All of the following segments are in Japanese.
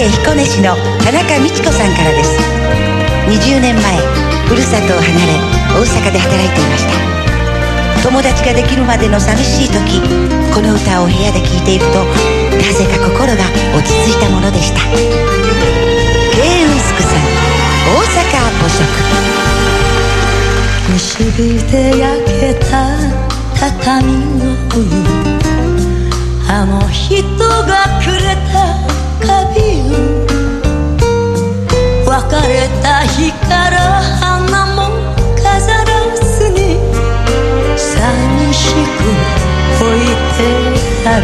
県彦根市の田中美智子さんからです。20年前ふるさとを離れ大阪で働いていました。友達ができるまでの寂しい時この歌を部屋で聴いているとなぜか心が落ち着いたものでした。K ウスクさん大阪アポ食西日で焼けた畳の上雨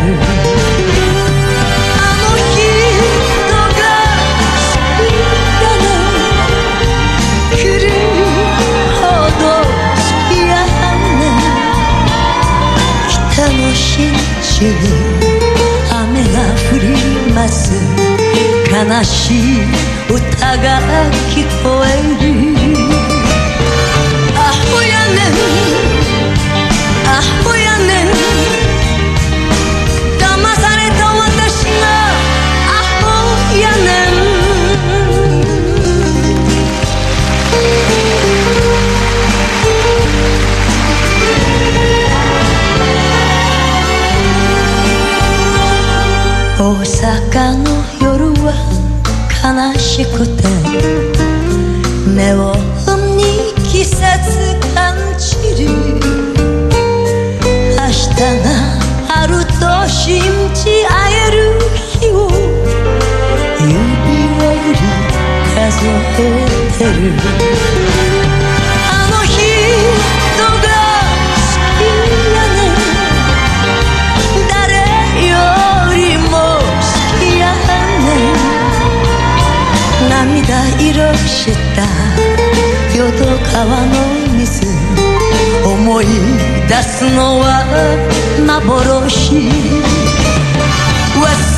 が降ります悲しい歌が聞こえる大阪の夜は悲しくてネオンに季節感じる明日があると信じ合える日を指折り数えてる。た淀川の水思い出すのは幻。忘